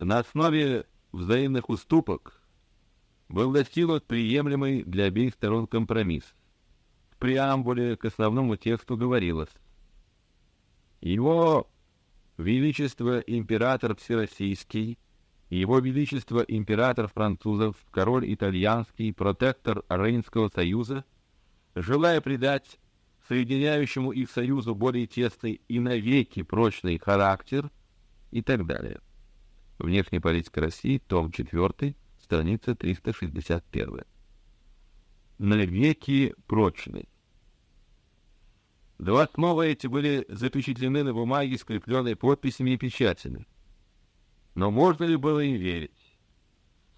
На основе взаимных уступок был достигнут приемлемый для обеих сторон компромисс. В преамбуле к основному тексту говорилось: его величество император всероссийский, его величество император французов, король итальянский, протектор Рейнского союза, желая придать соединяющему их союзу более тесный и навеки прочный характер и так далее. Внешняя политика России, том 4, страница 361. Навеки прочный. Два слова эти были запечатлены на бумаге, скрепленной подписями и печатями. Но можно ли было им верить?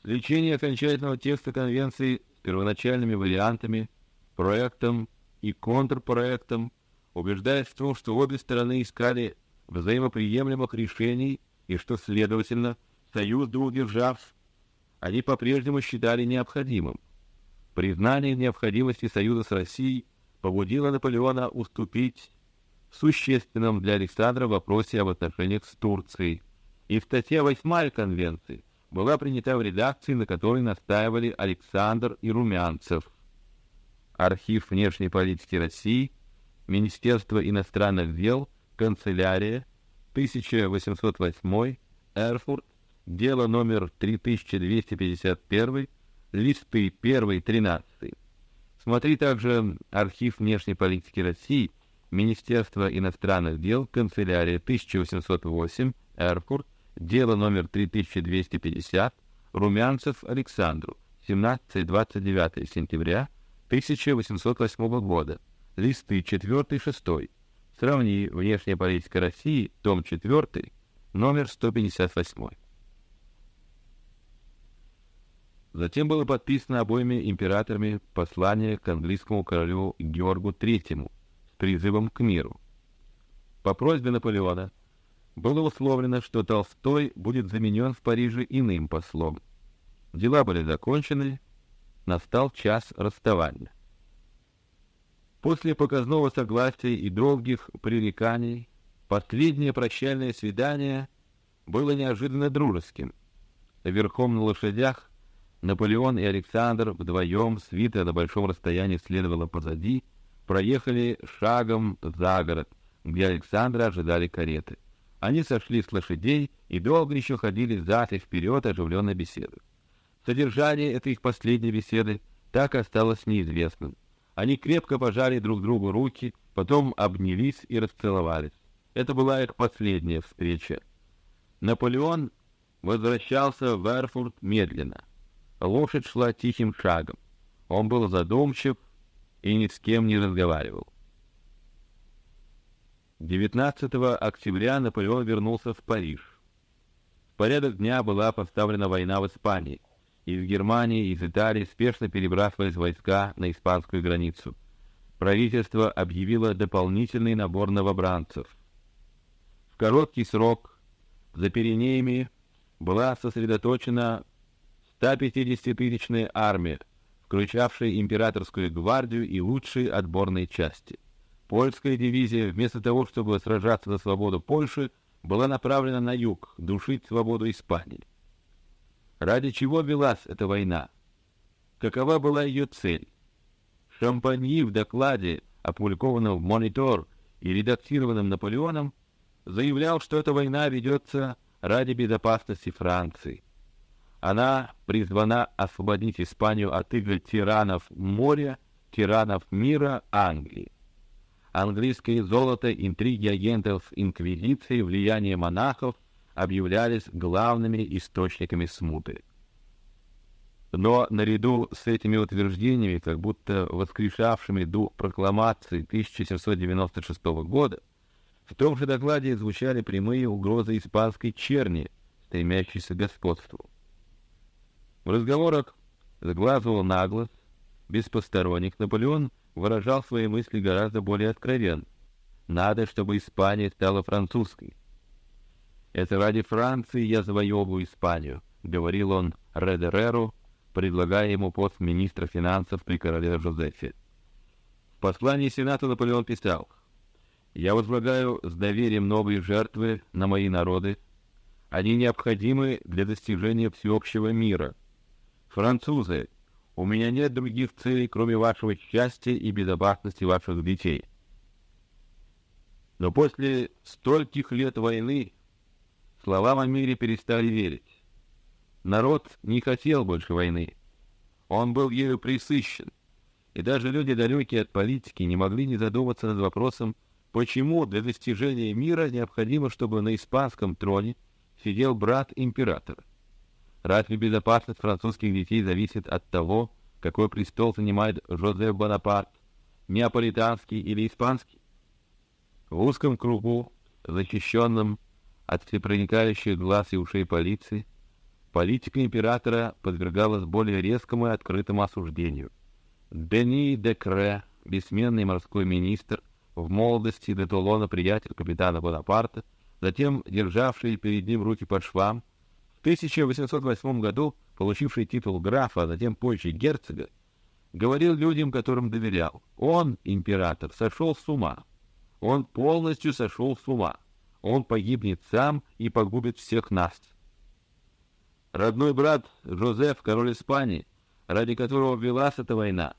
Лечение окончательного текста конвенции с первоначальными вариантами, проектом и контрпроектом, убеждаясь в том, что обе стороны искали взаимоприемлемых решений и что, следовательно, союз двух держав они по-прежнему считали необходимым. Признание необходимости союза с Россией побудило Наполеона уступить в существенном для Александра вопросе об отношениях с Турцией, и статья 8 конвенции была принята в редакции, на которой настаивали Александр и Румянцев. Архив внешней политики России, Министерство иностранных дел, канцелярия, 1808, Эрфурт, дело номер 3251, листы 1-13. Смотри также архив внешней политики России, Министерство иностранных дел, канцелярия 1808, Эрфурт, дело номер 3250, Румянцев Александру, 17-29 сентября 1808 года, листы 4-6. Сравни внешняя политика России, том 4, номер 158. Затем было подписано обоими императорами послание к английскому королю Георгу III с призывом к миру. По просьбе Наполеона было условлено, что Толстой будет заменен в Париже иным послом. Дела были закончены, настал час расставания. После показного согласия и долгих пререканий последнее прощальное свидание было неожиданно дружеским. Верхом на лошадях Наполеон и Александр вдвоем, свита на большом расстоянии следовала позади, проехали шагом за город, где Александра ожидали кареты. Они сошли с лошадей и долго еще ходили зад и вперед, оживленно беседуя. Содержание этой их последней беседы так осталось неизвестным. Они крепко пожали друг другу руки, потом обнялись и расцеловались. Это была их последняя встреча. Наполеон возвращался в Эрфурт медленно. Лошадь шла тихим шагом. Он был задумчив и ни с кем не разговаривал. 19 октября Наполеон вернулся в Париж. В порядок дня была поставлена война в Испании. Из Германии из Италии спешно перебрасывались войска на испанскую границу. Правительство объявило дополнительный набор новобранцев. В короткий срок за Пиренеями была сосредоточена 150-тысячная армия, включавшая императорскую гвардию и лучшие отборные части. Польская дивизия, вместо того, чтобы сражаться за свободу Польши, была направлена на юг, душить свободу Испании. Ради чего велась эта война? Какова была ее цель? Шампаньи в докладе, опубликованном в Монитор и редактированном Наполеоном, заявлял, что эта война ведется ради безопасности Франции. Она призвана освободить Испанию от игр тиранов моря, тиранов мира Англии. Английское золото, интриги агентов инквизиции, влияние монахов объявлялись главными источниками смуты. Но наряду с этими утверждениями, как будто воскрешавшими дух прокламации 1796 года, в том же докладе звучали прямые угрозы испанской черни, стремящейся к господству. В разговорах с глазу на глаз, без посторонних, Наполеон выражал свои мысли гораздо более откровенно. Надо, чтобы Испания стала французской. Это ради Франции я завоевываю Испанию, говорил он Редереру, предлагая ему пост министра финансов при короле Жозефе. В послании Сенату Наполеон писал: "Я возлагаю с доверием новые жертвы на мои народы, Они необходимы для достижения всеобщего мира. Французы, у меня нет других целей, кроме вашего счастья и безопасности ваших детей. Но после стольких лет войны словам о мире перестали верить. Народ не хотел больше войны. Он был ею присыщен. И даже люди, далекие от политики, не могли не задуматься над вопросом, почему для достижения мира необходимо, чтобы на испанском троне сидел брат императора. Разве безопасность французских детей зависит от того, какой престол занимает Жозеф Бонапарт, неаполитанский или испанский? В узком кругу, защищенном от всепроникающих глаз и ушей полиции, политика императора подвергалась более резкому и открытому осуждению. Дени де Кре, бессменный морской министр, в молодости де Толона приятель капитана Бонапарта, затем державший перед ним руки под швам, в 1808 году получивший титул графа, а затем позже герцога, говорил людям, которым доверял: "Он, император, сошел с ума. Он полностью сошел с ума. Он погибнет сам и погубит всех нас". Родной брат Жозеф, король Испании, ради которого велась эта война,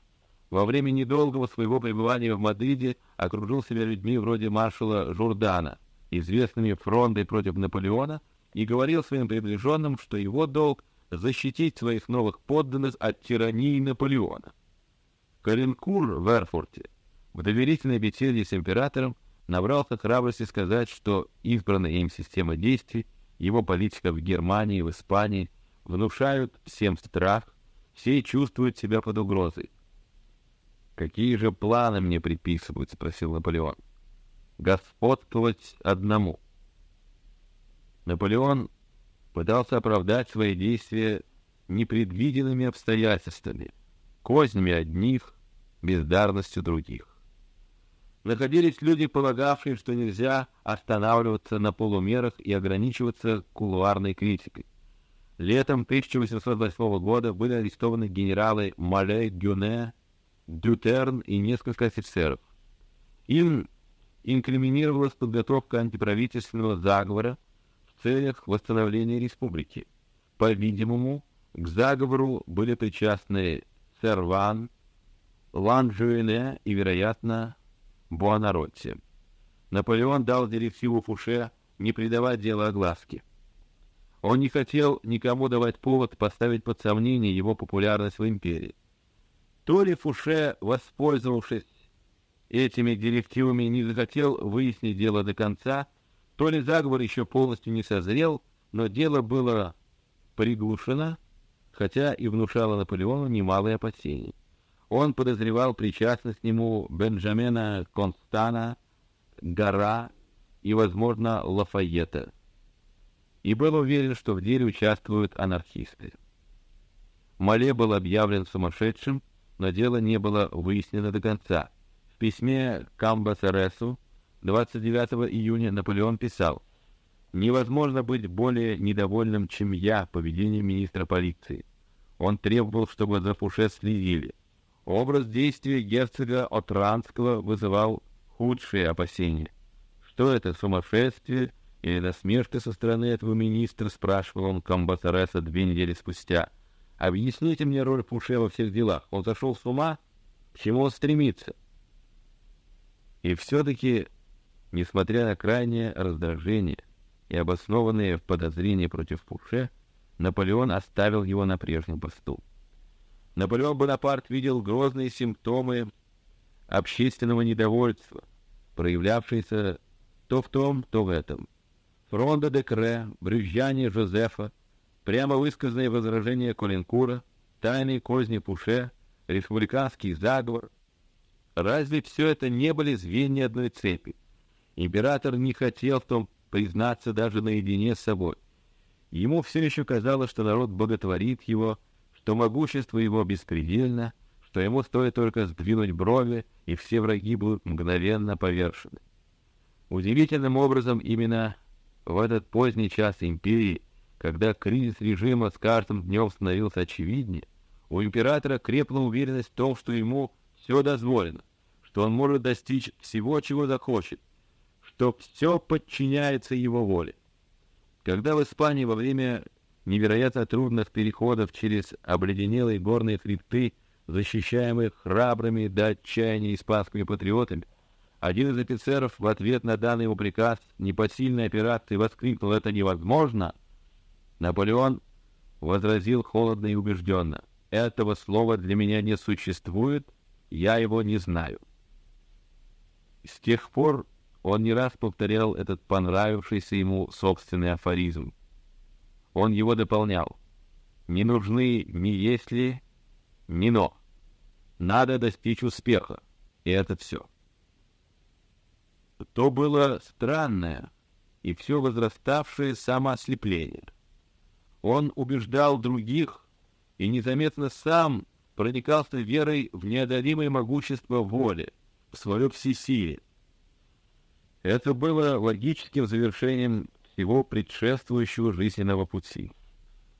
во время недолгого своего пребывания в Мадриде окружил себя людьми вроде маршала Журдана, известными фронтой против Наполеона, и говорил своим приближенным, что его долг защитить своих новых подданных от тирании Наполеона. Калинкур в Эрфурте в доверительной беседе с императором набрался храбрости сказать, что избранная им система действий его политика в Германии, в Испании внушают всем страх, все чувствуют себя под угрозой. Какие же планы мне приписывают? – спросил Наполеон. Господствовать одному. Наполеон пытался оправдать свои действия непредвиденными обстоятельствами, кознями одних, бездарностью других находились люди, полагавшие, что нельзя останавливаться на полумерах и ограничиваться кулуарной критикой. Летом 1808 года были арестованы генералы Малей Гюне, Дютерн и несколько офицеров. Им инкриминировалась подготовка антиправительственного заговора в целях восстановления республики. По-видимому, к заговору были причастны Серван, Ланжуэне и, вероятно, Буонаротти. Наполеон дал директиву Фуше не придавать делу огласки. Он не хотел никому давать повод поставить под сомнение его популярность в империи. То ли Фуше, воспользовавшись этими директивами, не захотел выяснить дело до конца, то ли заговор еще полностью не созрел, но дело было приглушено, хотя и внушало Наполеону немалые опасения. Он подозревал причастность к нему Бенджамина Констана, Гара и, возможно, Лафайета, и был уверен, что в деле участвуют анархисты. Мале был объявлен сумасшедшим, но дело не было выяснено до конца. В письме Камбасересу 29 июня Наполеон писал: "Невозможно быть более недовольным, чем я, поведением министра полиции. Он требовал, чтобы за Фуше следили. Образ действия герцога Отранского вызывал худшие опасения. Что это сумасшествие или насмешка со стороны этого министра? спрашивал он Камбасареса две недели спустя. Объясните мне роль Пуше во всех делах. Он зашел с ума? К чему он стремится? И все-таки, несмотря на крайнее раздражение и обоснованные подозрения против Пуше, Наполеон оставил его на прежнем посту. Наполеон Бонапарт видел грозные симптомы общественного недовольства, проявлявшиеся то в том, то в этом. Фронда де Кре, брюзжание Жозефа, прямо высказанные возражения Колинкура, тайные козни Пуше, республиканский заговор. Разве все это не были звенья одной цепи? Император не хотел в том признаться даже наедине с собой. Ему все еще казалось, что народ боготворит его что могущество его беспредельно, что ему стоит только сдвинуть брови, и все враги будут мгновенно повержены. Удивительным образом именно в этот поздний час империи, когда кризис режима с каждым днем становился очевиднее, у императора крепла уверенность в том, что ему все дозволено, что он может достичь всего, чего захочет, что все подчиняется его воле. Когда в Испании во время невероятно трудных переходов через обледенелые горные хребты, защищаемые храбрыми до отчаяния испанскими патриотами, один из офицеров в ответ на данный ему приказ непосильной операции воскликнул «Это невозможно!» Наполеон возразил холодно и убежденно «Этого слова для меня не существует, я его не знаю». С тех пор он не раз повторял этот понравившийся ему собственный афоризм. Он его дополнял. «Не нужны ни если, ни но. Надо достичь успеха, и это все». То было странное и все возраставшее самоослепление. Он убеждал других и незаметно сам проникался верой в неодолимое могущество воли, в свое всесилие. Это было логическим завершением всего предшествующего жизненного пути.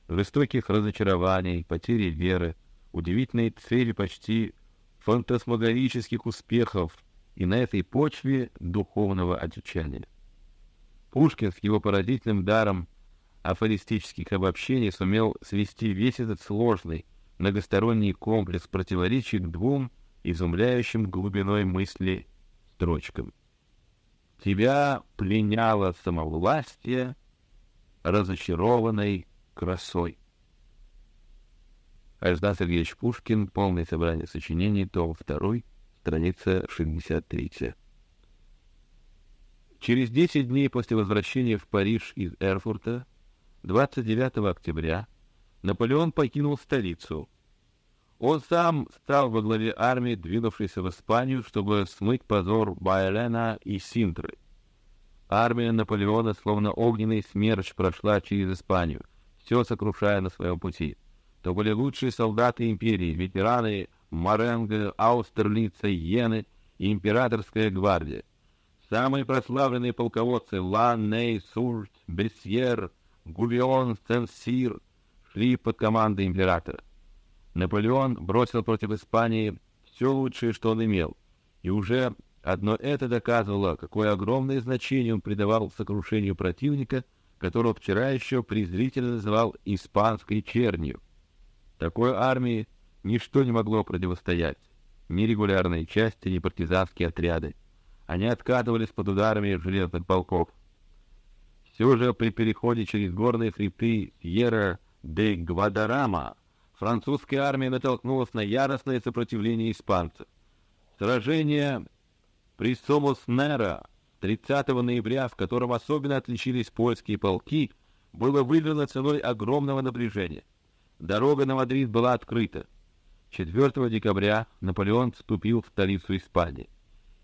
Жестоких разочарований, потери веры, удивительной цели почти фантасмагорических успехов и на этой почве духовного отчаяния. Пушкин с его поразительным даром афористических обобщений сумел свести весь этот сложный многосторонний комплекс противоречий к двум изумляющим глубиной мысли строчкам. Тебя пленяло самовластие разочарованной красой. Альзда Сергеевич Пушкин, полное собрание сочинений, том 2, страница 63. Через 10 дней после возвращения в Париж из Эрфурта, 29 октября, Наполеон покинул столицу. Он сам стал во главе армии, двинувшейся в Испанию, чтобы смыть позор Байлена и Синтры. Армия Наполеона, словно огненный смерч, прошла через Испанию, все сокрушая на своем пути. То были лучшие солдаты империи, ветераны Маренго, Аустерлица, Йены и императорская гвардия. Самые прославленные полководцы Лан, Ней, Сурт, Бессьер, Гувион, Сен-Сир шли под командой императора. Наполеон бросил против Испании все лучшее, что он имел, и уже одно это доказывало, какое огромное значение он придавал сокрушению противника, которого вчера еще презрительно называл испанской чернью. Такой армии ничто не могло противостоять, ни регулярные части, ни партизанские отряды. Они откатывались под ударами железных полков. Все же при переходе через горные хребты Сьерра де Гвадарама французская армия натолкнулась на яростное сопротивление испанцев. Сражение при Сомос-Нера 30 ноября, в котором особенно отличились польские полки, было выиграно ценой огромного напряжения. Дорога на Мадрид была открыта. 4 декабря Наполеон вступил в столицу Испании.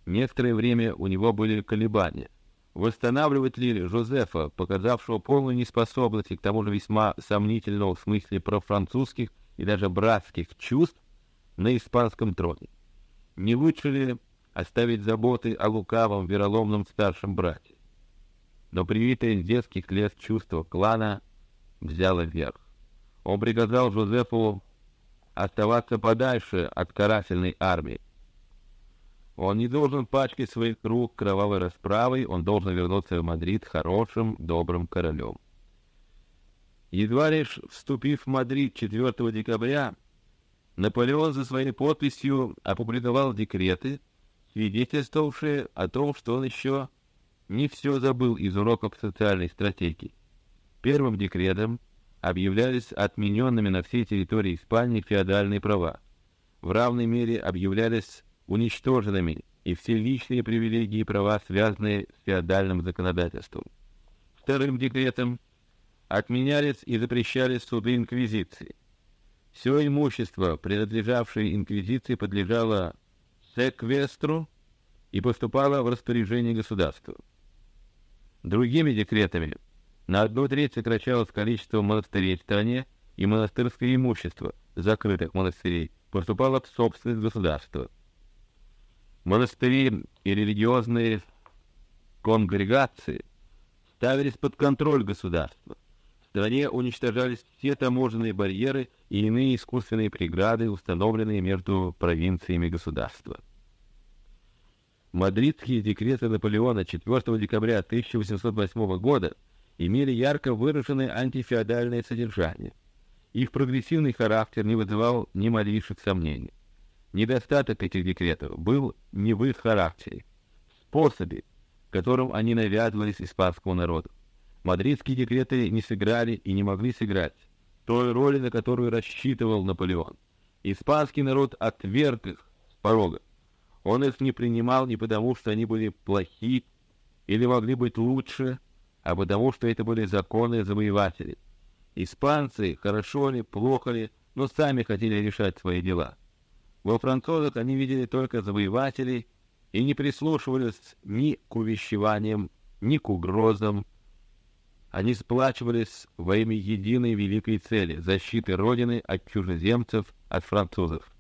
Некоторое время у него были колебания. Восстанавливать ли Жозефа, показавшего полную неспособность и к тому же весьма сомнительного в смысле профранцузских и даже братских чувств, на испанском троне? Не лучше ли оставить заботы о лукавом, вероломном старшем брате? Но привитое с детских лет чувство клана взяло верх. Он приказал Жозефу оставаться подальше от карательной армии. Он не должен пачкать своих рук кровавой расправой, он должен вернуться в Мадрид хорошим, добрым королем. Едва лишь вступив в Мадрид 4 декабря, Наполеон за своей подписью опубликовал декреты, свидетельствовавшие о том, что он еще не все забыл из уроков социальной стратегии. Первым декретом объявлялись отмененными на всей территории Испании феодальные права. В равной мере объявлялись уничтоженными и все личные привилегии и права, связанные с феодальным законодательством. Вторым декретом отменялись и запрещались суды инквизиции. Все имущество, принадлежавшее инквизиции, подлежало секвестру и поступало в распоряжение государства. Другими декретами на одну треть сокращалось количество монастырей в стране, и монастырское имущество закрытых монастырей поступало в собственность государства. Монастыри и религиозные конгрегации ставились под контроль государства. Стране уничтожались все таможенные барьеры и иные искусственные преграды, установленные между провинциями государства. Мадридские декреты Наполеона 4 декабря 1808 года имели ярко выраженное антифеодальное содержание. Их прогрессивный характер не вызывал ни малейших сомнений. Недостаток этих декретов был не в их характере, в способе, которым они навязывались испанскому народу. Мадридские декреты не сыграли и не могли сыграть той роли, на которую рассчитывал Наполеон. Испанский народ отверг их с порога. Он их не принимал не потому, что они были плохи или могли быть лучше, а потому, что это были законы завоевателей. Испанцы, хорошо ли, плохо ли, но сами хотели решать свои дела. Во французах они видели только завоевателей и не прислушивались ни к увещеваниям, ни к угрозам, они сплачивались во имя единой великой цели — защиты Родины от чужеземцев, от французов.